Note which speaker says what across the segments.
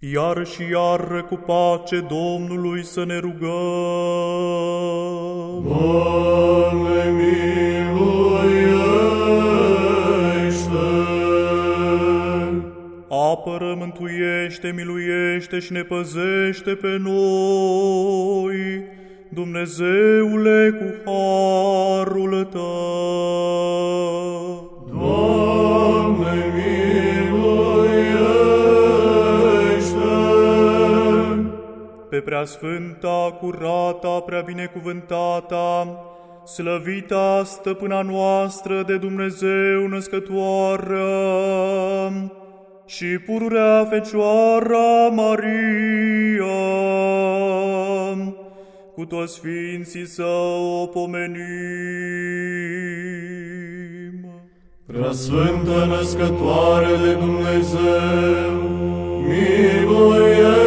Speaker 1: Iar și iar cu pace Domnului să ne rugăm.
Speaker 2: Doamne, miluiește!
Speaker 1: Apără, mântuiește, miluiește și ne păzește pe noi, Dumnezeule, cu harul Tău. Pe preasfânta, curata, prea binecuvântata, slăvita stăpâna noastră de Dumnezeu născătoare și pururea Fecioara Maria, cu toți sfinții să o pomenim.
Speaker 2: Preasfântă născătoare de Dumnezeu, miluiește-ne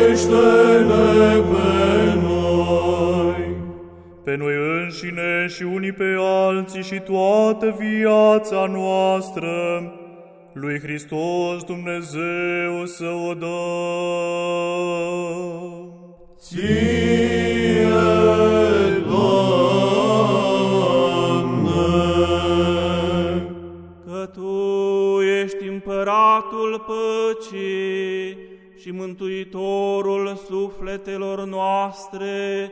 Speaker 1: înșine și unii pe alții și toată viața noastră, lui Hristos Dumnezeu să o dăm.
Speaker 2: Ție, Doamne!
Speaker 3: că Tu ești împăratul păcii și mântuitorul sufletelor noastre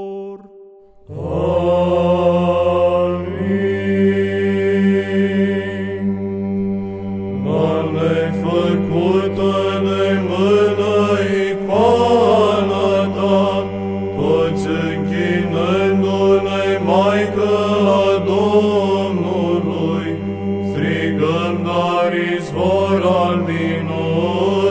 Speaker 2: minunei Maică a Domnului, strigăm dar izvor al minunilor,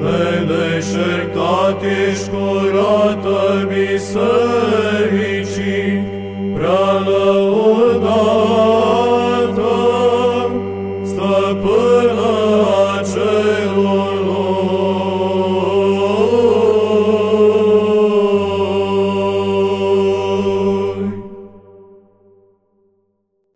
Speaker 2: nedeșertat ești curată bisericii, prea lăudat.